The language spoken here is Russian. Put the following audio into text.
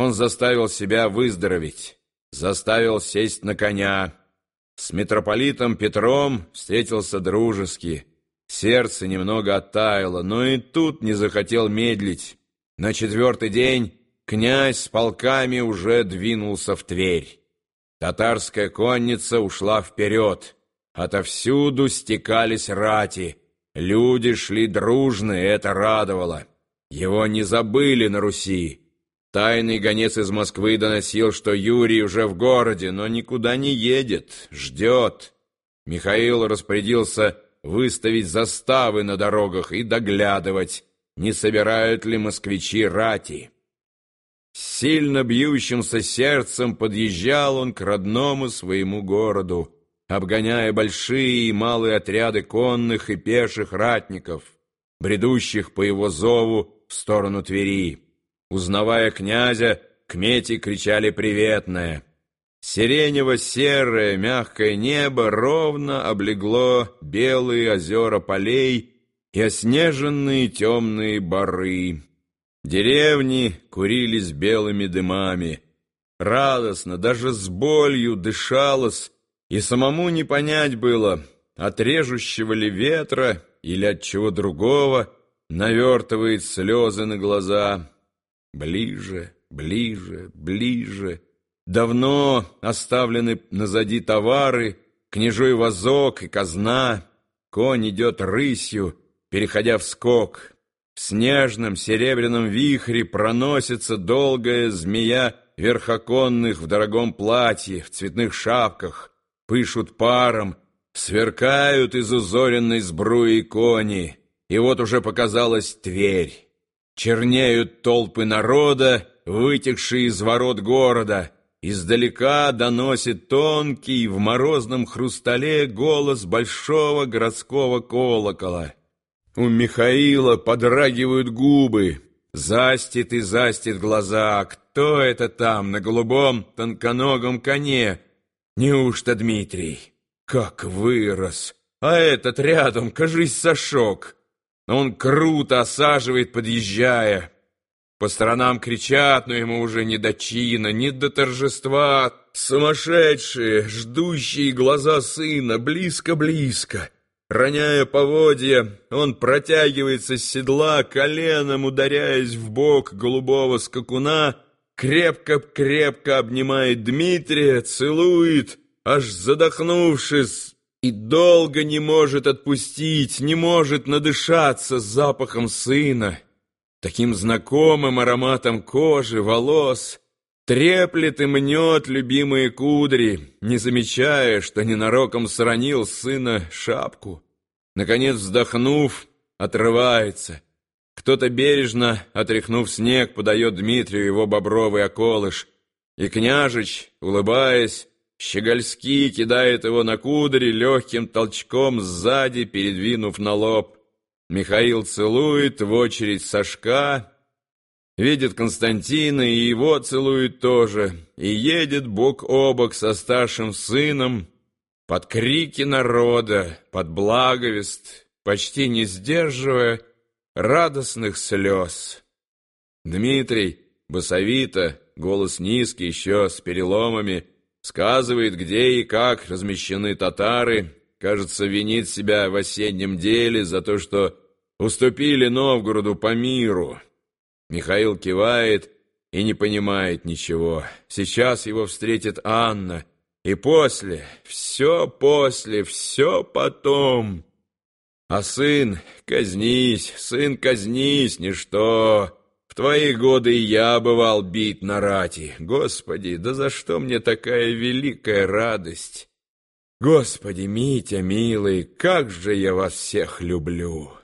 Он заставил себя выздороветь, заставил сесть на коня. С митрополитом Петром встретился дружески. Сердце немного оттаяло, но и тут не захотел медлить. На четвертый день князь с полками уже двинулся в Тверь. Татарская конница ушла вперед. Отовсюду стекались рати. Люди шли дружно, это радовало. Его не забыли на Руси. Тайный гонец из Москвы доносил, что Юрий уже в городе, но никуда не едет, ждет. Михаил распорядился выставить заставы на дорогах и доглядывать, не собирают ли москвичи рати. С сильно бьющимся сердцем подъезжал он к родному своему городу, обгоняя большие и малые отряды конных и пеших ратников, бредущих по его зову в сторону Твери. Узнавая князя, кмети кричали приветное. Сиренево-серое мягкое небо ровно облегло белые озера полей и оснеженные темные бары. Деревни курились белыми дымами. Радостно, даже с болью дышалось, и самому не понять было, от режущего ли ветра или от чего другого навертывает слезы на глаза. Ближе, ближе, ближе. Давно оставлены назади товары, княжой вазок и казна. Конь идет рысью, переходя в скок. В снежном серебряном вихре проносится долгая змея верхоконных в дорогом платье, в цветных шапках, пышут паром, сверкают из узоренной сбруи кони. И вот уже показалась Тверь. Чернеют толпы народа, вытекшие из ворот города. Издалека доносит тонкий в морозном хрустале голос большого городского колокола. У Михаила подрагивают губы, застит и застит глаза. Кто это там на голубом тонконогом коне? Неужто Дмитрий? Как вырос! А этот рядом, кажись, Сашок. Он круто осаживает, подъезжая. По сторонам кричат, но ему уже не до чина, не до торжества. Сумасшедшие, ждущие глаза сына, близко-близко. Роняя поводья, он протягивается с седла, коленом ударяясь в бок голубого скакуна, крепко-крепко обнимает Дмитрия, целует, аж задохнувшись, и долго не может отпустить, не может надышаться запахом сына, таким знакомым ароматом кожи, волос, треплет и мнет любимые кудри, не замечая, что ненароком сранил сына шапку. Наконец, вздохнув, отрывается. Кто-то бережно, отряхнув снег, подает Дмитрию его бобровый околыш, и княжич, улыбаясь, Щегольский кидает его на кудри легким толчком сзади, передвинув на лоб. Михаил целует в очередь Сашка, видит Константина и его целует тоже, и едет бок о бок со старшим сыном под крики народа, под благовест, почти не сдерживая радостных слез. Дмитрий, басовито, голос низкий, еще с переломами, сказывает, где и как размещены татары, кажется, винит себя в осеннем деле за то, что уступили Новгороду по миру. Михаил кивает и не понимает ничего. Сейчас его встретит Анна, и после, все после, все потом. А сын, казнись, сын, казнись, ничто. Твои годы я бывал бит на рати. Господи, да за что мне такая великая радость? Господи, Митя, милый, как же я вас всех люблю!»